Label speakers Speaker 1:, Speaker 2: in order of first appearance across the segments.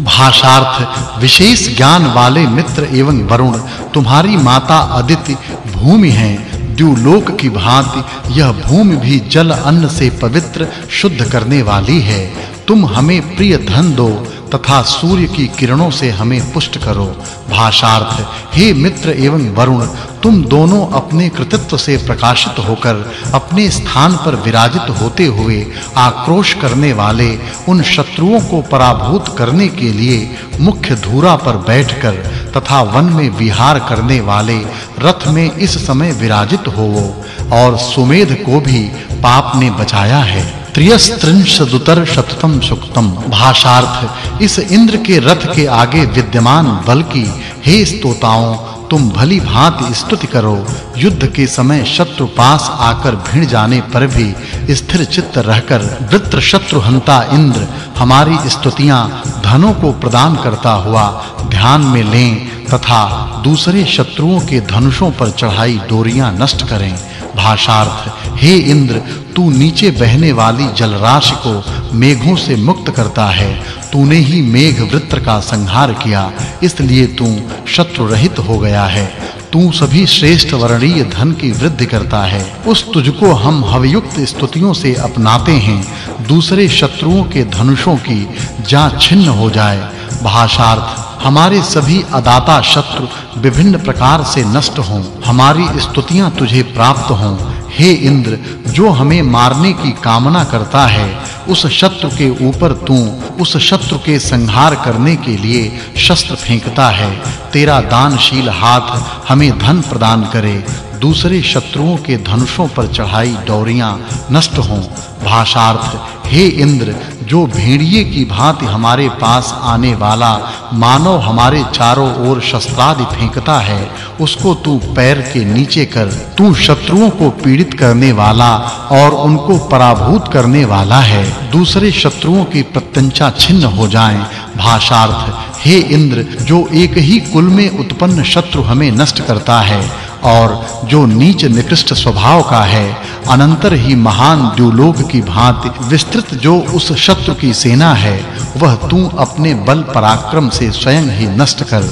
Speaker 1: भाषार्थ, विशेष ज्ञान वाले मित्र एवं वरुण, तुम्हारी माता अदिति भूमि हैं, द्युलोक की भांति यह भूमि भी जल अन्न से पवित्र, शुद्ध करने वाली है। तुम हमें प्रिय धन दो, तथा सूर्य की किरणों से हमें पुष्ट करो। भाषार्थ, हे मित्र एवं वरुण तुम दोनों अपने कृतित्व से प्रकाशित होकर, अपने स्थान पर विराजित होते हुए आक्रोश करने वाले उन शत्रुओं को पराभूत करने के लिए मुख्य धूरा पर बैठकर तथा वन में विहार करने वाले रथ में इस समय विराजित होवो और सुमेध को भी पाप ने बचाया है। त्रियस्त्रिंशदुतर शततम सुक्तम। भाषार्थ, इस इंद्र के रथ के आगे विद्यमान बल की, हे स्तोताओं तुम भली भांति स्तुति करो। युद्ध के समय शत्रु पास आकर भिड़ जाने पर भी स्थिर चित्त रहकर वृत्र शत्रु हंता इंद्र हमारी स्तुतियाँ धनों को प्रदान करता हुआ ध्यान में लें तथा दूसरे शत्रुओं के धनुषों पर चढ़ाई डोरियाँ नष्ट करें। भाषार्थ, हे इंद्र, तू नीचे बहने वाली जलराशि को मेघों से मुक्त करता है। तूने ही मेघ वृत्र का संहार किया, इसलिए तू शत्रु रहित हो गया है। तू सभी श्रेष्ठ वर्णीय धन की वृद्धि करता है। उस तुझको हम हवयुक्त स्तुतियों से अपनाते हैं। दूसरे शत्रुओं के धनुषों की जा छिन्न हो जाए। भाषार्थ, हमारे सभी अदाता शत्रु विभिन्न प्रकार से नष्ट हों। हमारी स्तुतियाँ तुझे प्राप्त हों। हे इंद्र, जो हमें मारने की कामना करता है उस शत्रु के ऊपर तू उस शत्रु के संहार करने के लिए शस्त्र फेंकता है। तेरा दानशील हाथ हमें धन प्रदान करे। दूसरे शत्रुओं के धनुषों पर चढ़ाई डोरियाँ नष्ट हों। भाषार्थ, हे इंद्र, जो भेड़िए की भांति हमारे पास आने वाला मानव हमारे चारों ओर शस्त्रादि फेंकता है, उसको तू पैर के नीचे कर। तू शत्रुओं को पीड़ित करने वाला और उनको पराभूत करने वाला है। दूसरे शत्रुओं की प्रत्यंचा छिन्न हो जाएँ। भाषार्थ, हे इंद्र, जो एक ही कुल में उत्पन्न शत्रु हमें नष्ट करता है और जो नीच निकृष्ट स्वभाव का है, अनंतर ही महान द्युलोक की भांति विस्तृत जो उस शत्रु की सेना है, वह तू अपने बल पराक्रम से स्वयं ही नष्ट कर,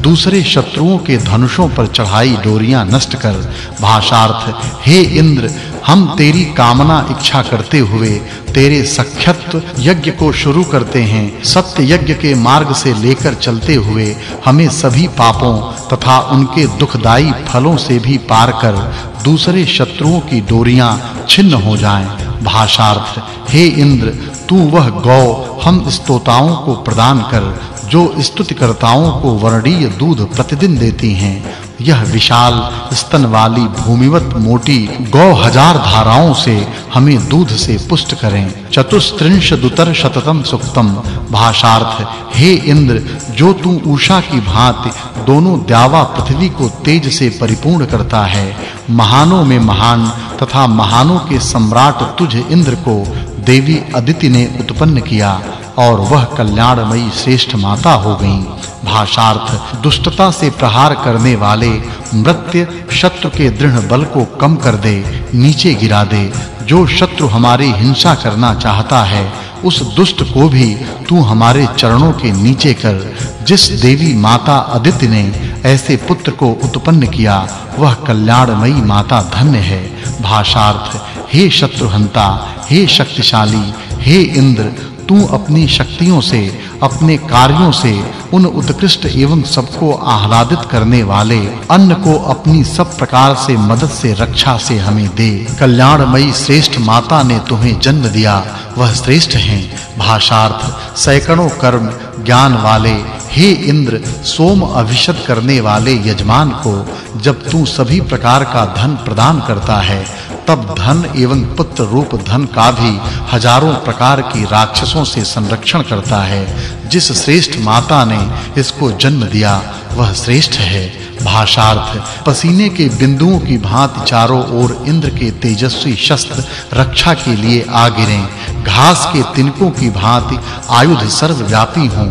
Speaker 1: दूसरे शत्रुओं के धनुषों पर चढ़ाई डोरियाँ नष्ट कर, भाषार्थ, हे इंद्र हम तेरी कामना इच्छा करते हुए, तेरे सख्यत्व यज्ञ को शुरू करते हैं, सत्य यज्ञ के मार्ग से लेकर चलते हुए, हमें सभी पापों तथा उनके दुखदाई फलों से भी पार कर, दूसरे शत्रुओं की डोरियाँ छिन्न हो जाएँ। भाषार्थ, हे इंद्र, तू वह गौ हम स्तोताओं को प्रदान कर, जो स्तुतिकर्ताओं को वर्णीय दूध प्रतिदिन देती हैं। यह विशाल स्तन वाली भूमिवत मोटी गौ हज़ार धाराओं से हमें दूध से पुष्ट करें। चतुस्त्रिंश दुतर शततम सुक्तम। भाषार्थ, हे इंद्र, जो तू उषा की भांति दोनों द्यावा पृथ्वी को तेज से परिपूर्ण करता है, महानों में महान तथा महानों के सम्राट तुझ इंद्र को देवी अदिति ने उत्पन्न किया। और वह कल्याणमयी श्रेष्ठ माता हो गईं। भाषार्थ, दुष्टता से प्रहार करने वाले मृत्य शत्रु के दृढ़ बल को कम कर दे, नीचे गिरा दे। जो शत्रु हमारी हिंसा करना चाहता है, उस दुष्ट को भी तू हमारे चरणों के नीचे कर। जिस देवी माता अदिति ने ऐसे पुत्र को उत्पन्न किया, वह कल्याणमयी माता धन्य है। भाषार्थ, हे शत्रुहंता, हे शक्तिशाली, हे इंद्र तू अपनी शक्तियों से, अपने कार्यों से, उन उत्कृष्ट एवं सबको आह्लादित करने वाले अन्न को अपनी सब प्रकार से मदद से, रक्षा से हमें दे। कल्याणमयी श्रेष्ठ माता ने तुम्हें जन्म दिया। वह श्रेष्ठ हैं। भाषार्थ, सैकड़ों कर्म, ज्ञान वाले, हे इंद्र, सोम अभिषद करने वाले यजमान को जब तू सभी प्रकार का धन प्रदान करता है तब धन एवं पुत्र रूप धन का भी हज़ारों प्रकार की राक्षसों से संरक्षण करता है। जिस श्रेष्ठ माता ने इसको जन्म दिया, वह श्रेष्ठ है। भाषार्थ, पसीने के बिंदुओं की भांति चारों ओर इंद्र के तेजस्वी शस्त्र रक्षा के लिए आ गिरे। घास के तिनकों की भांति आयुध सर्वव्यापी हों।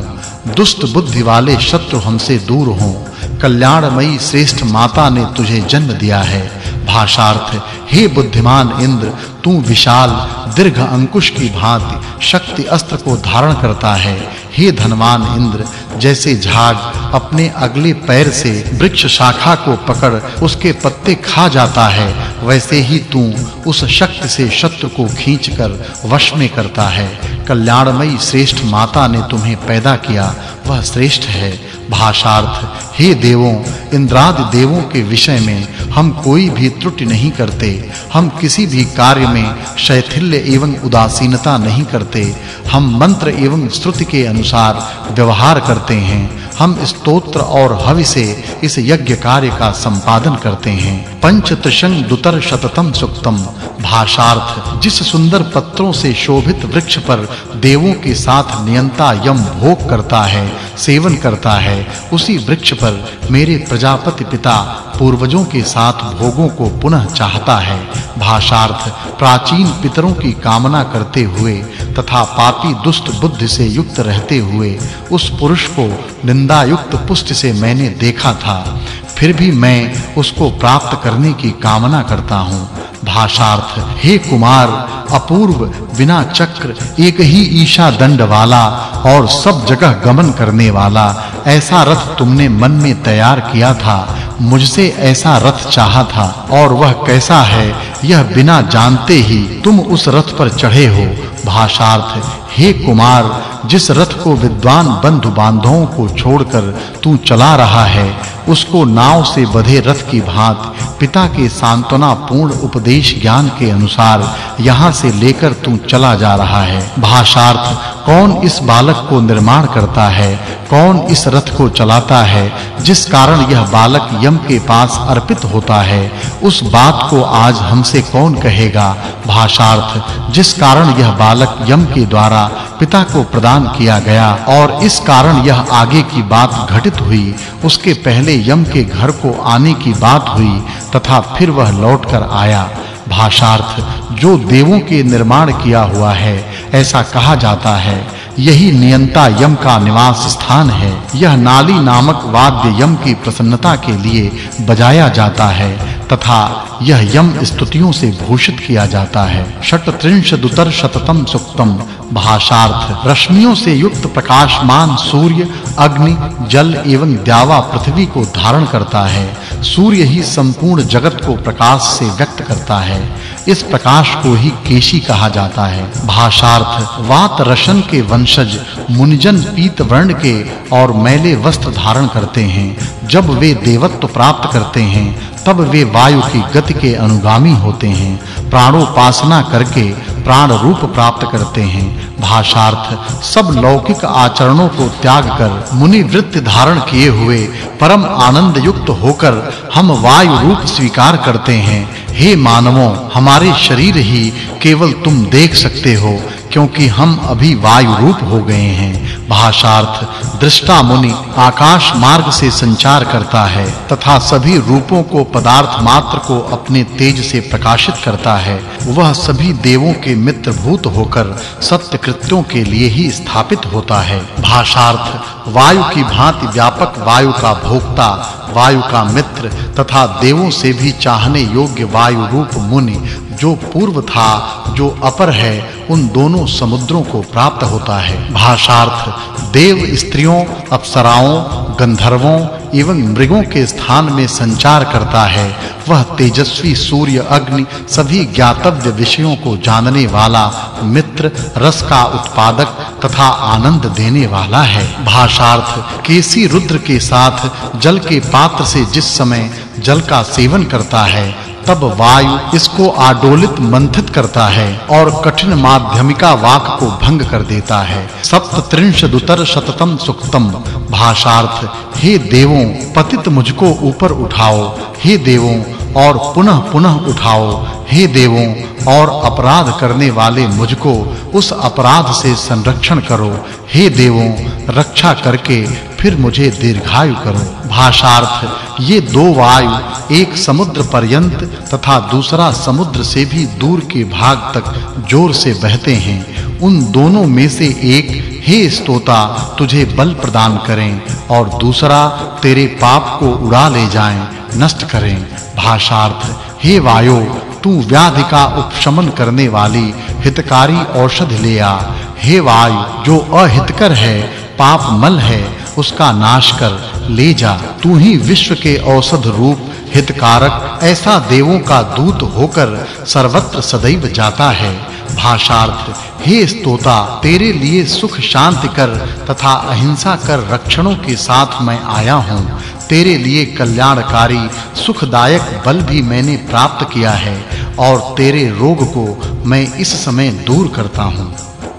Speaker 1: दुष्ट बुद्धि वाले शत्रु हमसे दूर हों। कल्याणमयी श्रेष्ठ माता ने तुझे जन्म दिया है। भाषार्थ, हे बुद्धिमान इंद्र, तू विशाल, दीर्घ अंकुश की भांति शक्ति अस्त्र को धारण करता है। हे धनवान इंद्र, जैसे झाग अपने अगले पैर से वृक्ष शाखा को पकड़ उसके पत्ते खा जाता है, वैसे ही तू उस शक्ति से शत्रु को खींचकर वश में करता है। कल्याणमयी श्रेष्ठ माता ने तुम्हें पैदा किया वह श्रेष्ठ है, भाषार्थ हे देवों, इंद्रादि देवों के विषय में हम कोई भी त्रुटि नहीं करते, हम किसी भी कार्य में शैथिल्य एवं उदासीनता नहीं करते, हम मंत्र एवं श्रुति के अनुसार व्यवहार करते हैं, हम स्तोत्र और हवि से इस यज्ञ कार्य का संपादन करते हैं। पंच त्रिशंग दुतर शततम सुक्तम। भाषार्थ, जिस सुंदर पत्रों से शोभित वृक्ष पर देवों के साथ नियंता यम भोग करता है, सेवन करता है, उसी वृक्ष पर मेरे प्रजापति पिता पूर्वजों के साथ भोगों को पुनः चाहता है। भाषार्थ, प्राचीन पितरों की कामना करते हुए तथा पापी दुष्ट बुद्धि से युक्त रहते हुए उस पुरुष को निंदा युक्त पुष्ट से मैंने देखा था। फिर भी मैं उसको प्राप्त करने की कामना करता हूँ। भाषार्थ, हे कुमार, अपूर्व, बिना चक्र, एक ही ईशा दंड वाला और सब जगह गमन करने वाला, ऐसा रथ तुमने मन में तैयार किया था। मुझसे ऐसा रथ चाहा था और वह कैसा है, यह बिना जानते ही तुम उस रथ पर चढ़े हो। भाषार्थ हे। कुमार, जिस रथ को विद्वान बंधु बांधवों को छोड़कर तू चला रहा है उसको नाव से बधे रथ की भांति, पिता के सांत्वना पूर्ण उपदेश ज्ञान के अनुसार यहाँ से लेकर तू चला जा रहा है। भाषार्थ, कौन इस बालक को निर्माण करता है? कौन इस रथ को चलाता है? जिस कारण यह बालक यम के पास अर्पित होता है, उस बात को आज हमसे कौन कहेगा? भाषार्थ, जिस कारण यह बालक यम के द्वारा पिता को प्रदान किया गया और इस कारण यह आगे की बात घटित हुई, उसके पहले यम के घर को आने की बात हुई तथा फिर वह लौटकर आया। भाषार्थ, जो देवों के निर्माण किया हुआ है, ऐसा कहा जाता है। यही नियंता यम का निवास स्थान है। यह नाली नामक वाद्य यम की प्रसन्नता के लिए बजाया जाता है, तथा यह यम स्तुतियों से भूषित किया जाता है। षट्त्रिंश दुतर शततम सुक्तम भाषार्थ, रश्मियों से युक्त प्रकाशमान सूर्य, अग्नि, जल एवं द्यावा पृथ्वी को धारण करता है। सूर्य ही संपूर्ण जगत को प्रकाश से व्यक्त करता है। इस प्रकाश को ही केशी कहा जाता है। भाषार्थ, वात रशन के वंशज, मुनिजन पीत वर्ण के और मैले वस्त्र धारण करते हैं। जब वे देवत्व प्राप्त करते हैं, तब वे वायु की गति के अनुगामी होते हैं। प्राणोपासना करके प्राण रूप प्राप्त करते हैं। भाषार्थ, सब लौकिक आचरणों को त्याग कर मुनि वृत्ति धारण किए हुए परम आनंद युक्त होकर हम वायु रूप स्वीकार करते हैं। हे मानवों, हमारे शरीर ही केवल तुम देख सकते हो, क्योंकि हम अभी वायु रूप हो गए हैं। भाषार्थ, दृष्टा मुनि आकाश मार्ग से संचार करता है, तथा सभी रूपों को पदार्थ मात्र को अपने तेज से प्रकाशित करता है। वह सभी देवों के मित्र भूत होकर सत्य कृत्यों के लिए ही स्थापित होता है। भाषार्थ, वायु की भांति व्यापक वायु का भोक्ता, वायु का मित्र, तथा देवों से भी चाहने योग्य वायु रूप मुनि, जो पूर्व था, जो अपर है, उन दोनों समुद्रों को प्राप्त होता है। भाषार्थ, देव स्त्रियों, अप्सराओं, गंधर्वों एवं मृगों के स्थान में संचार करता है। वह तेजस्वी सूर्य अग्नि सभी ज्ञातव्य विषयों को जानने वाला, मित्र, रस का उत्पादक तथा आनंद देने वाला है। भाषार्थ, केसी रुद्र के साथ जल के पात्र से जिस समय जल का सेवन करता है तब वायु इसको आडोलित मंथित करता है और कठिन माध्यमिका वाक को भंग कर देता है। सप्त दुतर शततम सुक्तम। भाषार्थ, हे देवों, पतित मुझको ऊपर उठाओ। हे देवों, और पुनः पुनः उठाओ। हे देवों, और अपराध करने वाले मुझको उस अपराध से संरक्षण करो। हे देवों, रक्षा करके फिर मुझे दीर्घायु करो। भाषार्थ, ये दो वायु, एक समुद्र पर्यंत तथा दूसरा समुद्र से भी दूर के भाग तक ज़ोर से बहते हैं। उन दोनों में से एक, हे स्तोता, तुझे बल प्रदान करें और दूसरा, तेरे पाप को उड़ा ले जाएँ, नष्ट करें। भाषार्थ, हे वायु, तू व्याधि का उपशमन करने वाली हितकारी औषध ले आ। हे वायु, जो अहितकर है पाप मल है उसका नाश कर ले जा। तू ही विश्व के औषध रूप, हितकारक, ऐसा देवों का दूत होकर सर्वत्र सदैव जाता है। भाषार्थ, हे स्तोता, तेरे लिए सुख शांति कर तथा अहिंसा कर रक्षणों के साथ मैं आया हूँ। तेरे लिए कल्याणकारी, सुखदायक बल भी मैंने प्राप्त किया है और तेरे रोग को मैं इस समय दूर करता हूँ।